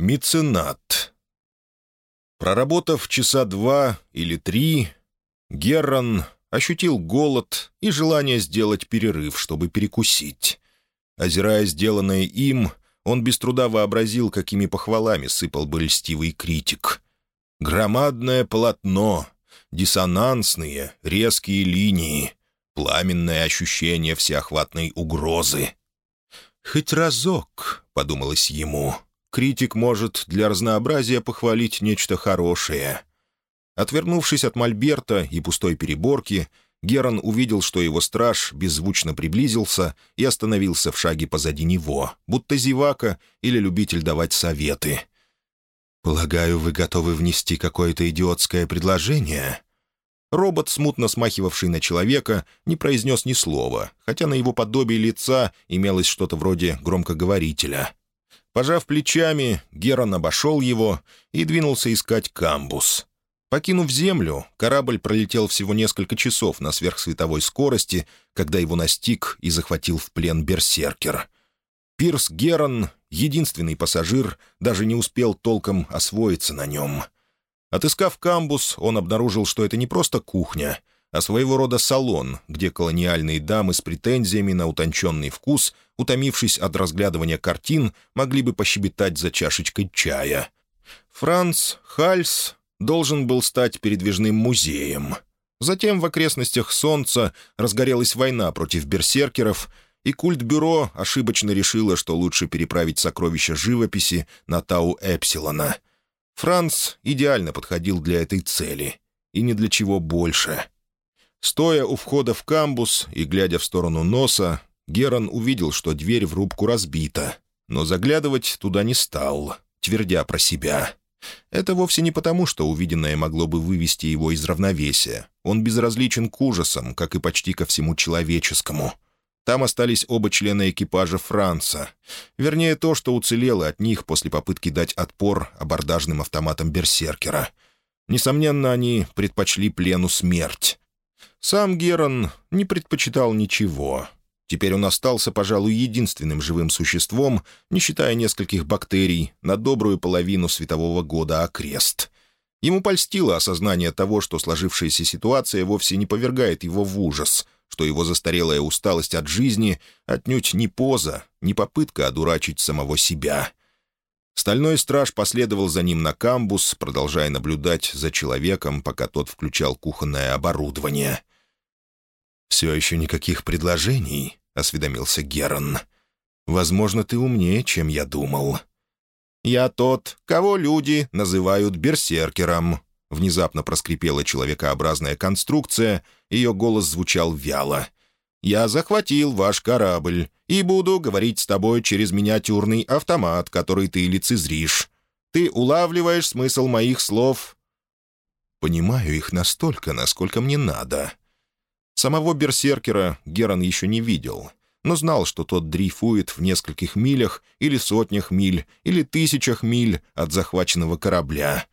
Меценат. Проработав часа два или три, Геррон ощутил голод и желание сделать перерыв, чтобы перекусить. Озирая сделанное им, он без труда вообразил, какими похвалами сыпал бы льстивый критик. Громадное полотно, диссонансные, резкие линии, пламенное ощущение всеохватной угрозы. «Хоть разок», — подумалось ему, — критик может для разнообразия похвалить нечто хорошее. Отвернувшись от мольберта и пустой переборки, Герон увидел, что его страж беззвучно приблизился и остановился в шаге позади него, будто зевака или любитель давать советы. «Полагаю, вы готовы внести какое-то идиотское предложение?» Робот, смутно смахивавший на человека, не произнес ни слова, хотя на его подобие лица имелось что-то вроде громкоговорителя. Пожав плечами, Герон обошел его и двинулся искать камбус. Покинув Землю, корабль пролетел всего несколько часов на сверхсветовой скорости, когда его настиг и захватил в плен берсеркер. Пирс Герон, единственный пассажир, даже не успел толком освоиться на нем. Отыскав камбус, он обнаружил, что это не просто кухня — а своего рода салон, где колониальные дамы с претензиями на утонченный вкус, утомившись от разглядывания картин, могли бы пощебетать за чашечкой чая. Франц Хальс должен был стать передвижным музеем. Затем в окрестностях Солнца разгорелась война против берсеркеров, и культбюро ошибочно решило, что лучше переправить сокровища живописи на Тау Эпсилона. Франц идеально подходил для этой цели, и ни для чего больше — Стоя у входа в камбус и глядя в сторону носа, Герон увидел, что дверь в рубку разбита, но заглядывать туда не стал, твердя про себя. Это вовсе не потому, что увиденное могло бы вывести его из равновесия. Он безразличен к ужасам, как и почти ко всему человеческому. Там остались оба члена экипажа Франца. Вернее, то, что уцелело от них после попытки дать отпор абордажным автоматам Берсеркера. Несомненно, они предпочли плену смерть. Сам Герон не предпочитал ничего. Теперь он остался, пожалуй, единственным живым существом, не считая нескольких бактерий, на добрую половину светового года окрест. Ему польстило осознание того, что сложившаяся ситуация вовсе не повергает его в ужас, что его застарелая усталость от жизни отнюдь не поза, не попытка одурачить самого себя. Стальной страж последовал за ним на камбус, продолжая наблюдать за человеком, пока тот включал кухонное оборудование. «Все еще никаких предложений?» — осведомился Герон. «Возможно, ты умнее, чем я думал». «Я тот, кого люди называют берсеркером», — внезапно проскрипела человекообразная конструкция, ее голос звучал вяло. «Я захватил ваш корабль и буду говорить с тобой через миниатюрный автомат, который ты лицезришь. Ты улавливаешь смысл моих слов?» «Понимаю их настолько, насколько мне надо», Самого берсеркера Герон еще не видел, но знал, что тот дрейфует в нескольких милях или сотнях миль или тысячах миль от захваченного корабля.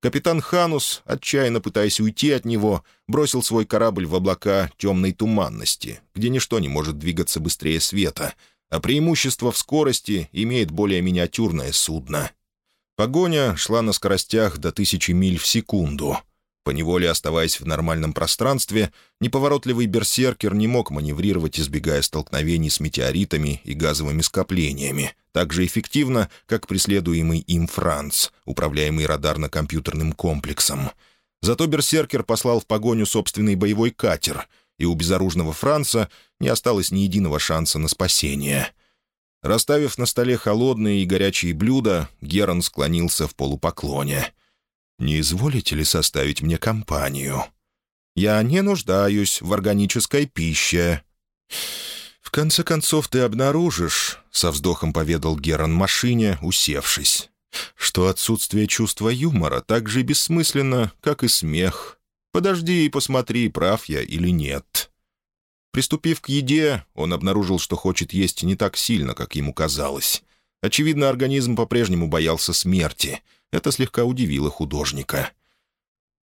Капитан Ханус, отчаянно пытаясь уйти от него, бросил свой корабль в облака темной туманности, где ничто не может двигаться быстрее света, а преимущество в скорости имеет более миниатюрное судно. Погоня шла на скоростях до тысячи миль в секунду — Поневоле оставаясь в нормальном пространстве, неповоротливый берсеркер не мог маневрировать, избегая столкновений с метеоритами и газовыми скоплениями, так же эффективно, как преследуемый им Франц, управляемый радарно-компьютерным комплексом. Зато берсеркер послал в погоню собственный боевой катер, и у безоружного Франца не осталось ни единого шанса на спасение. Расставив на столе холодные и горячие блюда, Герон склонился в полупоклоне — не изволите ли составить мне компанию? Я не нуждаюсь в органической пище». «В конце концов ты обнаружишь», — со вздохом поведал Герон машине, усевшись, «что отсутствие чувства юмора так же бессмысленно, как и смех. Подожди и посмотри, прав я или нет». Приступив к еде, он обнаружил, что хочет есть не так сильно, как ему казалось. Очевидно, организм по-прежнему боялся смерти — это слегка удивило художника.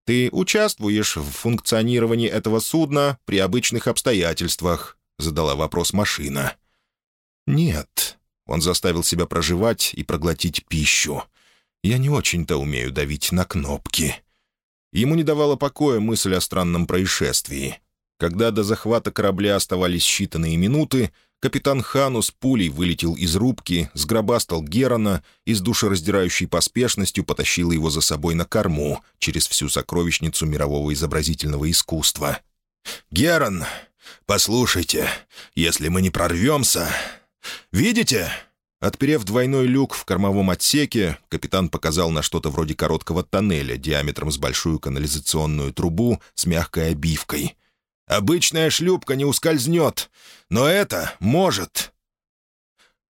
«Ты участвуешь в функционировании этого судна при обычных обстоятельствах?» — задала вопрос машина. «Нет». Он заставил себя проживать и проглотить пищу. Я не очень-то умею давить на кнопки». Ему не давала покоя мысль о странном происшествии. Когда до захвата корабля оставались считанные минуты, капитан Ханус пулей вылетел из рубки, сгробастал Герона и с душераздирающей поспешностью потащил его за собой на корму через всю сокровищницу мирового изобразительного искусства. «Герон, послушайте, если мы не прорвемся... Видите?» Отперев двойной люк в кормовом отсеке, капитан показал на что-то вроде короткого тоннеля диаметром с большую канализационную трубу с мягкой обивкой. «Обычная шлюпка не ускользнет, но это может».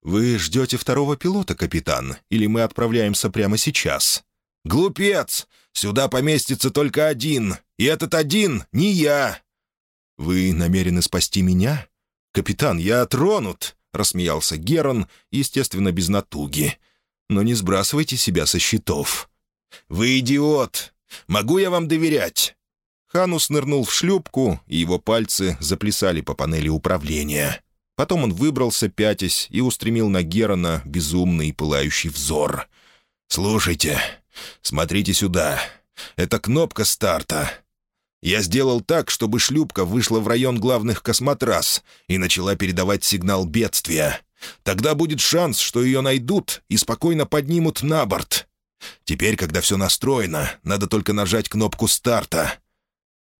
«Вы ждете второго пилота, капитан, или мы отправляемся прямо сейчас?» «Глупец! Сюда поместится только один, и этот один не я!» «Вы намерены спасти меня?» «Капитан, я тронут!» — рассмеялся Герон, естественно, без натуги. «Но не сбрасывайте себя со счетов». «Вы идиот! Могу я вам доверять?» Ханус нырнул в шлюпку, и его пальцы заплясали по панели управления. Потом он выбрался, пятясь, и устремил на Герона безумный пылающий взор. «Слушайте, смотрите сюда. Это кнопка старта. Я сделал так, чтобы шлюпка вышла в район главных космотрасс и начала передавать сигнал бедствия. Тогда будет шанс, что ее найдут и спокойно поднимут на борт. Теперь, когда все настроено, надо только нажать кнопку старта.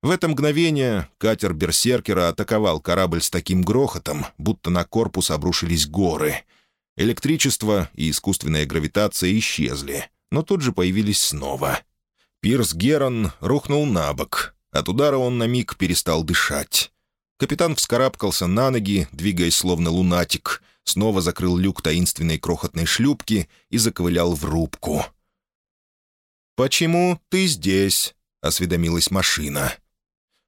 В это мгновение катер Берсеркера атаковал корабль с таким грохотом, будто на корпус обрушились горы. Электричество и искусственная гравитация исчезли, но тут же появились снова. Пирс Герон рухнул на бок, от удара он на миг перестал дышать. Капитан вскарабкался на ноги, двигаясь словно лунатик, снова закрыл люк таинственной крохотной шлюпки и заковылял в рубку. «Почему ты здесь?» — осведомилась машина.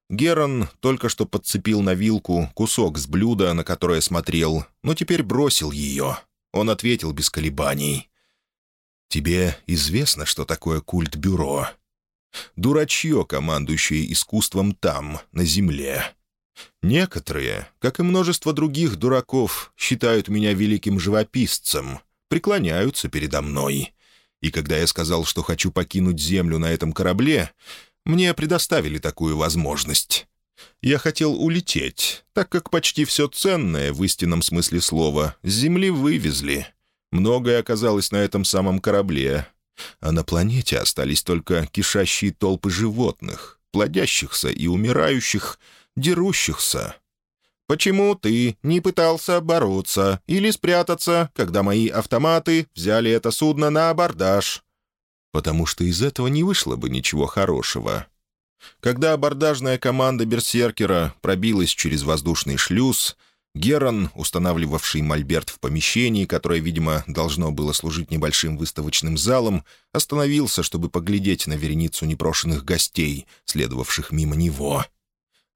Герон только что подцепил на вилку кусок с блюда, на которое смотрел, но теперь бросил ее. Он ответил без колебаний. «Тебе известно, что такое культ-бюро?» Дурачье, командующее искусством там, на земле. Некоторые, как и множество других дураков, считают меня великим живописцем, преклоняются передо мной. И когда я сказал, что хочу покинуть землю на этом корабле, мне предоставили такую возможность. Я хотел улететь, так как почти все ценное, в истинном смысле слова, с земли вывезли. Многое оказалось на этом самом корабле, а на планете остались только кишащие толпы животных, плодящихся и умирающих, дерущихся. Почему ты не пытался бороться или спрятаться, когда мои автоматы взяли это судно на абордаж? Потому что из этого не вышло бы ничего хорошего. Когда абордажная команда «Берсеркера» пробилась через воздушный шлюз, Герон, устанавливавший мольберт в помещении, которое, видимо, должно было служить небольшим выставочным залом, остановился, чтобы поглядеть на вереницу непрошенных гостей, следовавших мимо него.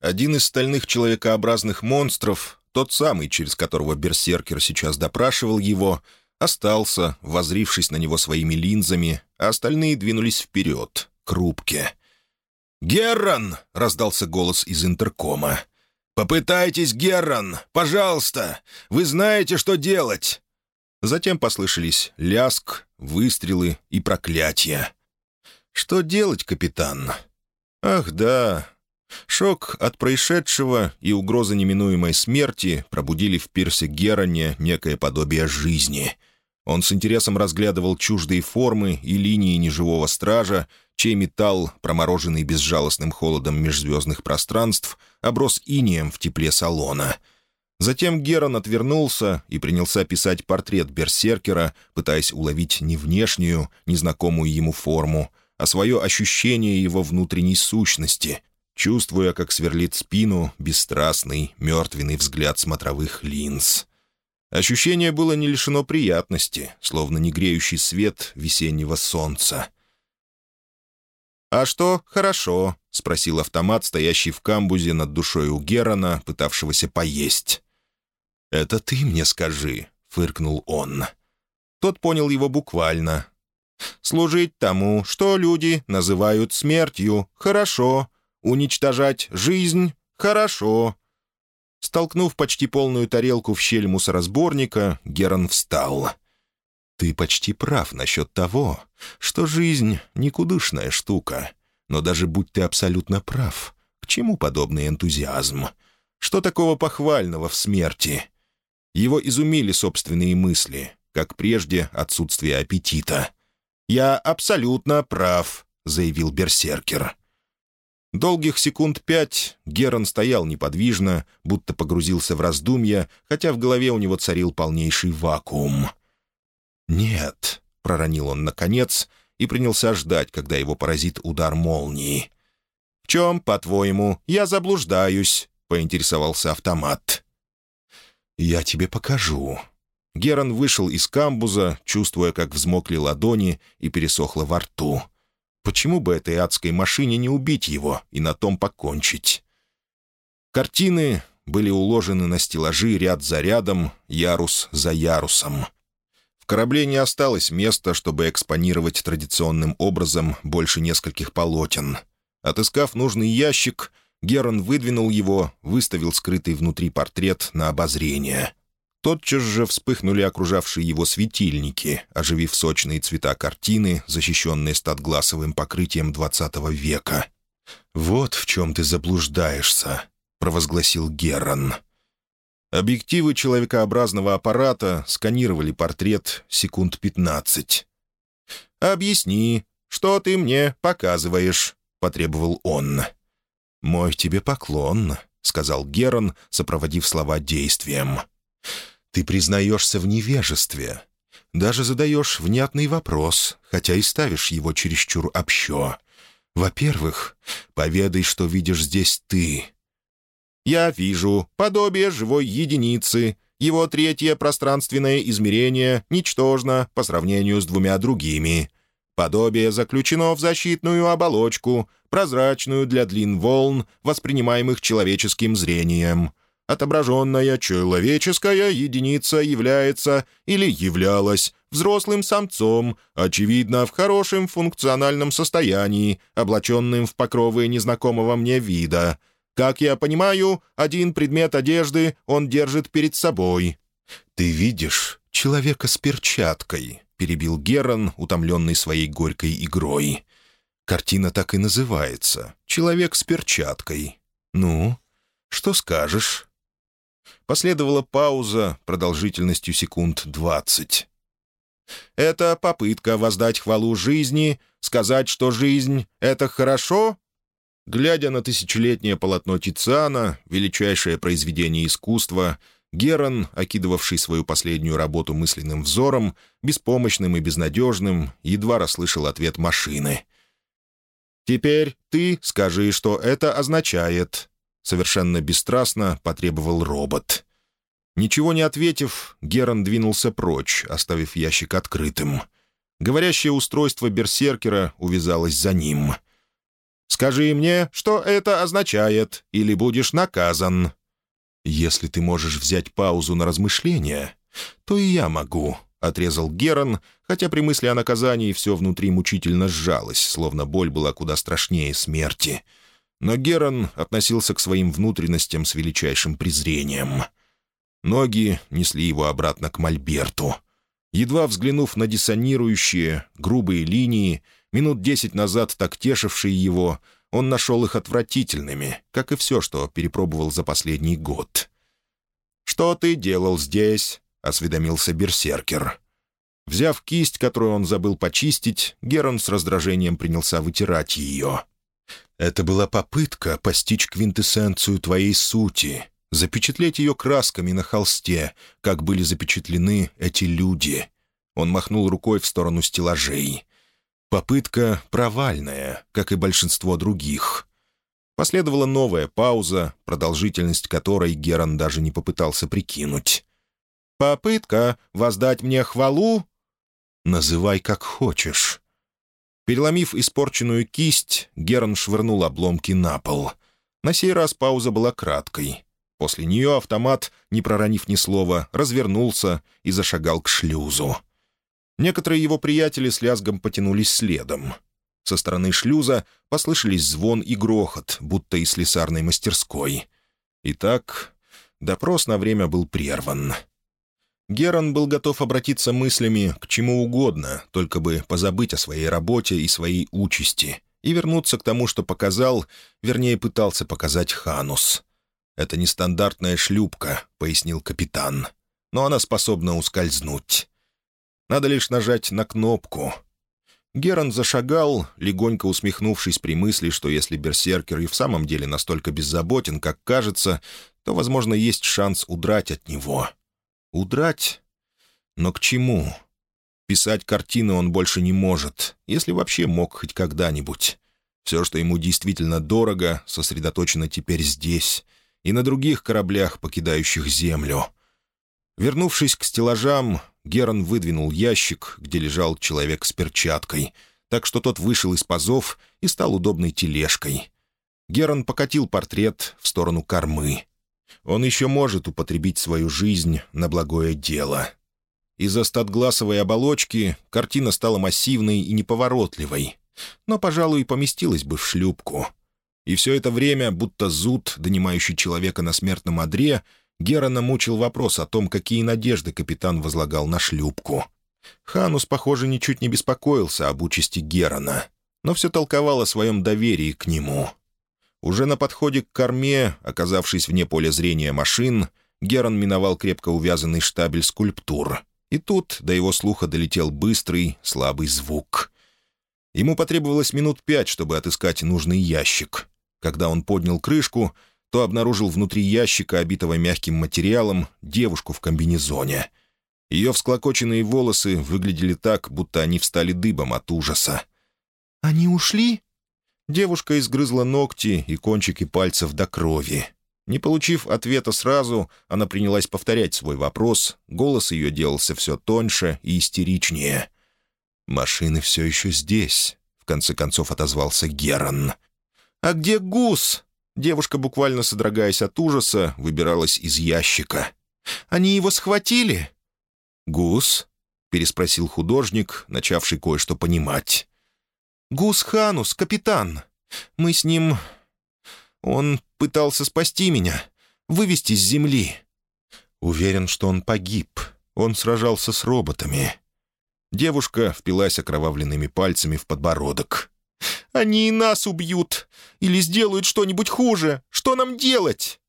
Один из стальных человекообразных монстров, тот самый, через которого берсеркер сейчас допрашивал его, остался, возрившись на него своими линзами, а остальные двинулись вперед, к рубке. «Геррон!» — раздался голос из интеркома. «Попытайтесь, Геррон! Пожалуйста! Вы знаете, что делать!» Затем послышались ляск, выстрелы и проклятия. «Что делать, капитан?» «Ах, да!» Шок от происшедшего и угроза неминуемой смерти пробудили в пирсе Героне некое подобие жизни. Он с интересом разглядывал чуждые формы и линии неживого стража, чей металл, промороженный безжалостным холодом межзвездных пространств, оброс инием в тепле салона. Затем Герон отвернулся и принялся писать портрет берсеркера, пытаясь уловить не внешнюю, незнакомую ему форму, а свое ощущение его внутренней сущности, чувствуя, как сверлит спину бесстрастный, мертвенный взгляд смотровых линз. Ощущение было не лишено приятности, словно негреющий свет весеннего солнца — «А что, хорошо?» — спросил автомат, стоящий в камбузе над душой у Герона, пытавшегося поесть. «Это ты мне скажи», — фыркнул он. Тот понял его буквально. «Служить тому, что люди называют смертью, хорошо. Уничтожать жизнь, хорошо». Столкнув почти полную тарелку в щель мусоросборника, Герон встал. Ты почти прав насчет того, что жизнь — никудышная штука. Но даже будь ты абсолютно прав, к чему подобный энтузиазм? Что такого похвального в смерти? Его изумили собственные мысли, как прежде отсутствие аппетита. «Я абсолютно прав», — заявил берсеркер. Долгих секунд пять Герон стоял неподвижно, будто погрузился в раздумья, хотя в голове у него царил полнейший вакуум. «Нет», — проронил он наконец и принялся ждать, когда его поразит удар молнии. «В чем, по-твоему, я заблуждаюсь?» — поинтересовался автомат. «Я тебе покажу». Герон вышел из камбуза, чувствуя, как взмокли ладони и пересохло во рту. Почему бы этой адской машине не убить его и на том покончить? Картины были уложены на стеллажи ряд за рядом, ярус за ярусом. В корабле не осталось места, чтобы экспонировать традиционным образом больше нескольких полотен. Отыскав нужный ящик, Герон выдвинул его, выставил скрытый внутри портрет на обозрение. Тотчас же вспыхнули окружавшие его светильники, оживив сочные цвета картины, защищенные статгласовым покрытием XX века. «Вот в чем ты заблуждаешься», — провозгласил Герон. Объективы человекообразного аппарата сканировали портрет секунд пятнадцать. «Объясни, что ты мне показываешь?» — потребовал он. «Мой тебе поклон», — сказал Герон, сопроводив слова действием. «Ты признаешься в невежестве. Даже задаешь внятный вопрос, хотя и ставишь его чересчур общо. Во-первых, поведай, что видишь здесь ты». «Я вижу подобие живой единицы. Его третье пространственное измерение ничтожно по сравнению с двумя другими. Подобие заключено в защитную оболочку, прозрачную для длин волн, воспринимаемых человеческим зрением. Отображенная человеческая единица является или являлась взрослым самцом, очевидно, в хорошем функциональном состоянии, облаченным в покровы незнакомого мне вида. Как я понимаю, один предмет одежды он держит перед собой. «Ты видишь человека с перчаткой», перебил Герон, утомленный своей горькой игрой. «Картина так и называется. Человек с перчаткой. Ну, что скажешь?» Последовала пауза продолжительностью секунд двадцать. «Это попытка воздать хвалу жизни, сказать, что жизнь — это хорошо?» Глядя на тысячелетнее полотно Тициана, величайшее произведение искусства, Герон, окидывавший свою последнюю работу мысленным взором, беспомощным и безнадежным, едва расслышал ответ машины. «Теперь ты скажи, что это означает», — совершенно бесстрастно потребовал робот. Ничего не ответив, Герон двинулся прочь, оставив ящик открытым. Говорящее устройство берсеркера увязалось за ним. «Скажи мне, что это означает, или будешь наказан», «Если ты можешь взять паузу на размышления, то и я могу», — отрезал Герон, хотя при мысли о наказании все внутри мучительно сжалось, словно боль была куда страшнее смерти. Но Герон относился к своим внутренностям с величайшим презрением. Ноги несли его обратно к Мольберту. Едва взглянув на диссонирующие, грубые линии, минут десять назад так тешившие его, он нашел их отвратительными, как и все, что перепробовал за последний год. «Что ты делал здесь?» — осведомился берсеркер. Взяв кисть, которую он забыл почистить, Герон с раздражением принялся вытирать ее. «Это была попытка постичь квинтэссенцию твоей сути, запечатлеть ее красками на холсте, как были запечатлены эти люди». Он махнул рукой в сторону стеллажей. Попытка провальная, как и большинство других. Последовала новая пауза, продолжительность которой Герон даже не попытался прикинуть. «Попытка воздать мне хвалу?» «Называй как хочешь». Переломив испорченную кисть, Герон швырнул обломки на пол. На сей раз пауза была краткой. После нее автомат, не проронив ни слова, развернулся и зашагал к шлюзу. Некоторые его приятели с лязгом потянулись следом. Со стороны шлюза послышались звон и грохот, будто из слесарной мастерской. Итак, допрос на время был прерван. Герон был готов обратиться мыслями к чему угодно, только бы позабыть о своей работе и своей участи, и вернуться к тому, что показал, вернее, пытался показать Ханус. «Это нестандартная шлюпка», — пояснил капитан. «Но она способна ускользнуть. Надо лишь нажать на кнопку». Герон зашагал, легонько усмехнувшись при мысли, что если берсеркер и в самом деле настолько беззаботен, как кажется, то, возможно, есть шанс удрать от него. Удрать? Но к чему? Писать картины он больше не может, если вообще мог хоть когда-нибудь. Все, что ему действительно дорого, сосредоточено теперь здесь и на других кораблях, покидающих Землю. Вернувшись к стеллажам, Герон выдвинул ящик, где лежал человек с перчаткой, так что тот вышел из пазов и стал удобной тележкой. Герон покатил портрет в сторону кормы. Он еще может употребить свою жизнь на благое дело. Из-за статгласовой оболочки картина стала массивной и неповоротливой, но, пожалуй, поместилась бы в шлюпку. И все это время, будто зуд, донимающий человека на смертном одре, Герона мучил вопрос о том, какие надежды капитан возлагал на шлюпку. Ханус, похоже, ничуть не беспокоился об участи Герона, но все толковал о своем доверии к нему — уже на подходе к корме, оказавшись вне поля зрения машин, Герон миновал крепко увязанный штабель скульптур. И тут до его слуха долетел быстрый, слабый звук. Ему потребовалось минут пять, чтобы отыскать нужный ящик. Когда он поднял крышку, то обнаружил внутри ящика, обитого мягким материалом, девушку в комбинезоне. Ее всклокоченные волосы выглядели так, будто они встали дыбом от ужаса. «Они ушли?» Девушка изгрызла ногти и кончики пальцев до крови. Не получив ответа сразу, она принялась повторять свой вопрос, голос ее делался все тоньше и истеричнее. «Машины все еще здесь», — в конце концов отозвался Герон. «А где гус?» Девушка, буквально содрогаясь от ужаса, выбиралась из ящика. «Они его схватили?» «Гус?» — переспросил художник, начавший кое-что понимать. «Гус Ханус, капитан. Мы с ним... Он пытался спасти меня, вывести с земли». «Уверен, что он погиб. Он сражался с роботами». Девушка впилась окровавленными пальцами в подбородок. «Они и нас убьют! Или сделают что-нибудь хуже! Что нам делать?»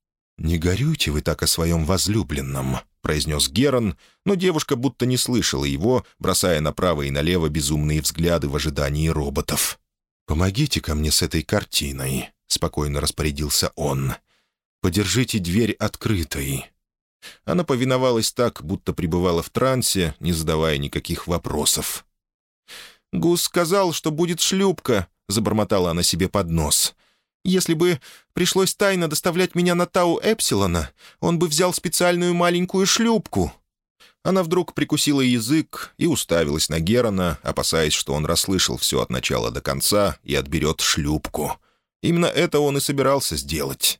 «Не горюйте вы так о своем возлюбленном», — произнес Герон, но девушка будто не слышала его, бросая направо и налево безумные взгляды в ожидании роботов. «Помогите ко мне с этой картиной», — спокойно распорядился он. «Подержите дверь открытой». Она повиновалась так, будто пребывала в трансе, не задавая никаких вопросов. «Гус сказал, что будет шлюпка», — забормотала она себе под нос. Если бы пришлось тайно доставлять меня на Тау Эпсилона, он бы взял специальную маленькую шлюпку». Она вдруг прикусила язык и уставилась на Герона, опасаясь, что он расслышал все от начала до конца и отберет шлюпку. Именно это он и собирался сделать.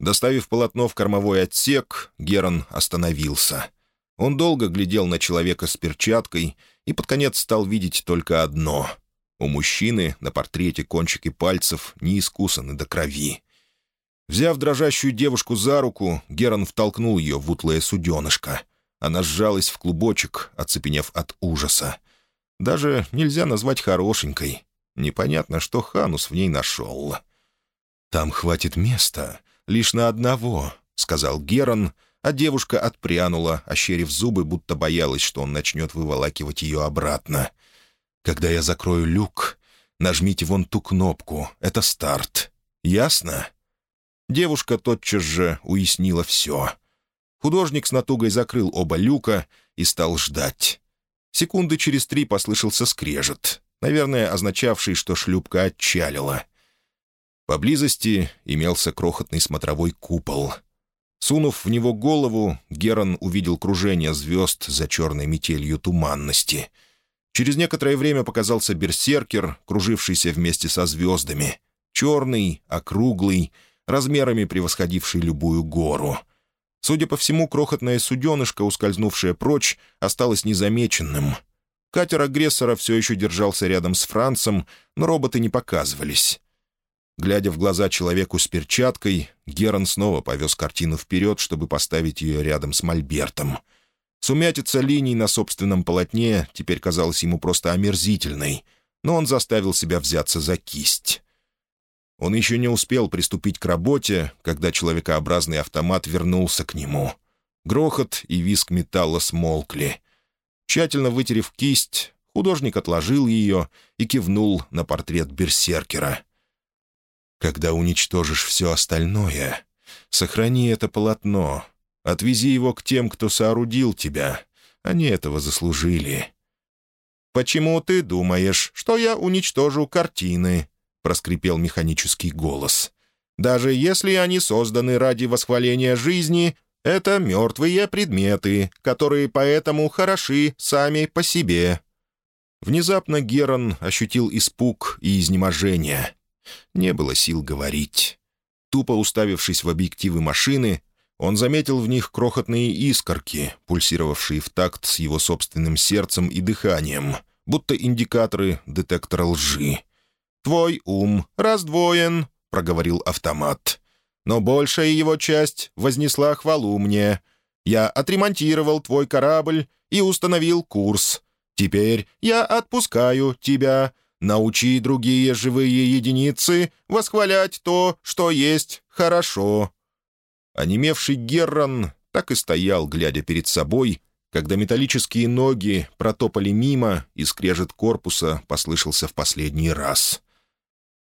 Доставив полотно в кормовой отсек, Герон остановился. Он долго глядел на человека с перчаткой и под конец стал видеть только одно — у мужчины на портрете кончики пальцев не искусаны до крови. Взяв дрожащую девушку за руку, Герон втолкнул ее в утлое суденышко. Она сжалась в клубочек, оцепенев от ужаса. Даже нельзя назвать хорошенькой. Непонятно, что Ханус в ней нашел. «Там хватит места лишь на одного», — сказал Герон, а девушка отпрянула, ощерив зубы, будто боялась, что он начнет выволакивать ее обратно. Когда я закрою люк, нажмите вон ту кнопку. Это старт. Ясно?» Девушка тотчас же уяснила все. Художник с натугой закрыл оба люка и стал ждать. Секунды через три послышался скрежет, наверное, означавший, что шлюпка отчалила. Поблизости имелся крохотный смотровой купол. Сунув в него голову, Герон увидел кружение звезд за черной метелью туманности — Через некоторое время показался берсеркер, кружившийся вместе со звездами. Черный, округлый, размерами превосходивший любую гору. Судя по всему, крохотное суденышко, ускользнувшее прочь, осталось незамеченным. Катер агрессора все еще держался рядом с Францем, но роботы не показывались. Глядя в глаза человеку с перчаткой, Герон снова повез картину вперед, чтобы поставить ее рядом с Мольбертом — Сумятица линий на собственном полотне теперь казалась ему просто омерзительной, но он заставил себя взяться за кисть. Он еще не успел приступить к работе, когда человекообразный автомат вернулся к нему. Грохот и визг металла смолкли. Тщательно вытерев кисть, художник отложил ее и кивнул на портрет берсеркера. «Когда уничтожишь все остальное, сохрани это полотно, отвези его к тем, кто соорудил тебя. Они этого заслужили». «Почему ты думаешь, что я уничтожу картины?» — проскрипел механический голос. «Даже если они созданы ради восхваления жизни, это мертвые предметы, которые поэтому хороши сами по себе». Внезапно Герон ощутил испуг и изнеможение. Не было сил говорить. Тупо уставившись в объективы машины, он заметил в них крохотные искорки, пульсировавшие в такт с его собственным сердцем и дыханием, будто индикаторы детектора лжи. «Твой ум раздвоен», — проговорил автомат. «Но большая его часть вознесла хвалу мне. Я отремонтировал твой корабль и установил курс. Теперь я отпускаю тебя. Научи другие живые единицы восхвалять то, что есть хорошо». Онемевший Геррон так и стоял, глядя перед собой, когда металлические ноги протопали мимо, и скрежет корпуса послышался в последний раз.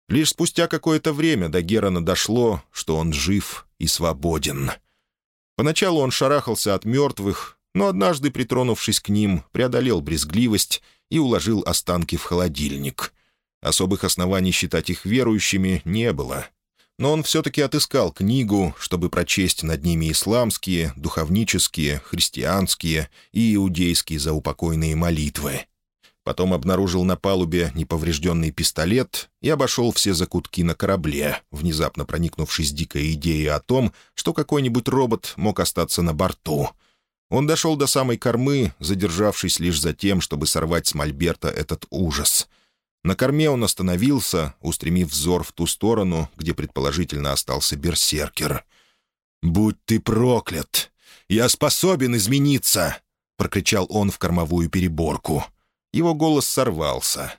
Лишь спустя какое-то время до Герона дошло, что он жив и свободен. Поначалу он шарахался от мертвых, но однажды, притронувшись к ним, преодолел брезгливость и уложил останки в холодильник. Особых оснований считать их верующими не было. Но он все-таки отыскал книгу, чтобы прочесть над ними исламские, духовнические, христианские и иудейские заупокойные молитвы. Потом обнаружил на палубе неповрежденный пистолет и обошел все закутки на корабле, внезапно проникнувшись дикой идеей о том, что какой-нибудь робот мог остаться на борту. Он дошел до самой кормы, задержавшись лишь за тем, чтобы сорвать с мольберта этот ужас. На корме он остановился, устремив взор в ту сторону, где предположительно остался берсеркер. «Будь ты проклят! Я способен измениться!» — прокричал он в кормовую переборку. Его голос сорвался.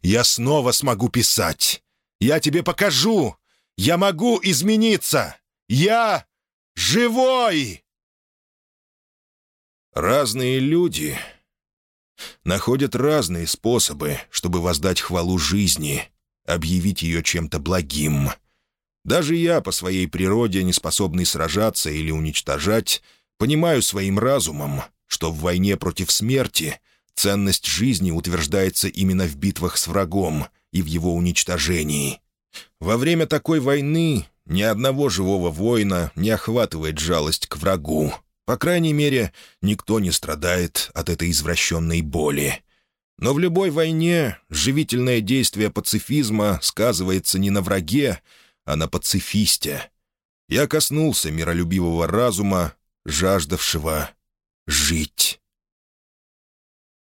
«Я снова смогу писать! Я тебе покажу! Я могу измениться! Я живой!» Разные люди находят разные способы, чтобы воздать хвалу жизни, объявить ее чем-то благим. Даже я, по своей природе, не способный сражаться или уничтожать, понимаю своим разумом, что в войне против смерти Ценность жизни утверждается именно в битвах с врагом и в его уничтожении. Во время такой войны ни одного живого воина не охватывает жалость к врагу. По крайней мере, никто не страдает от этой извращенной боли. Но в любой войне живительное действие пацифизма сказывается не на враге, а на пацифисте. Я коснулся миролюбивого разума, жаждавшего жить.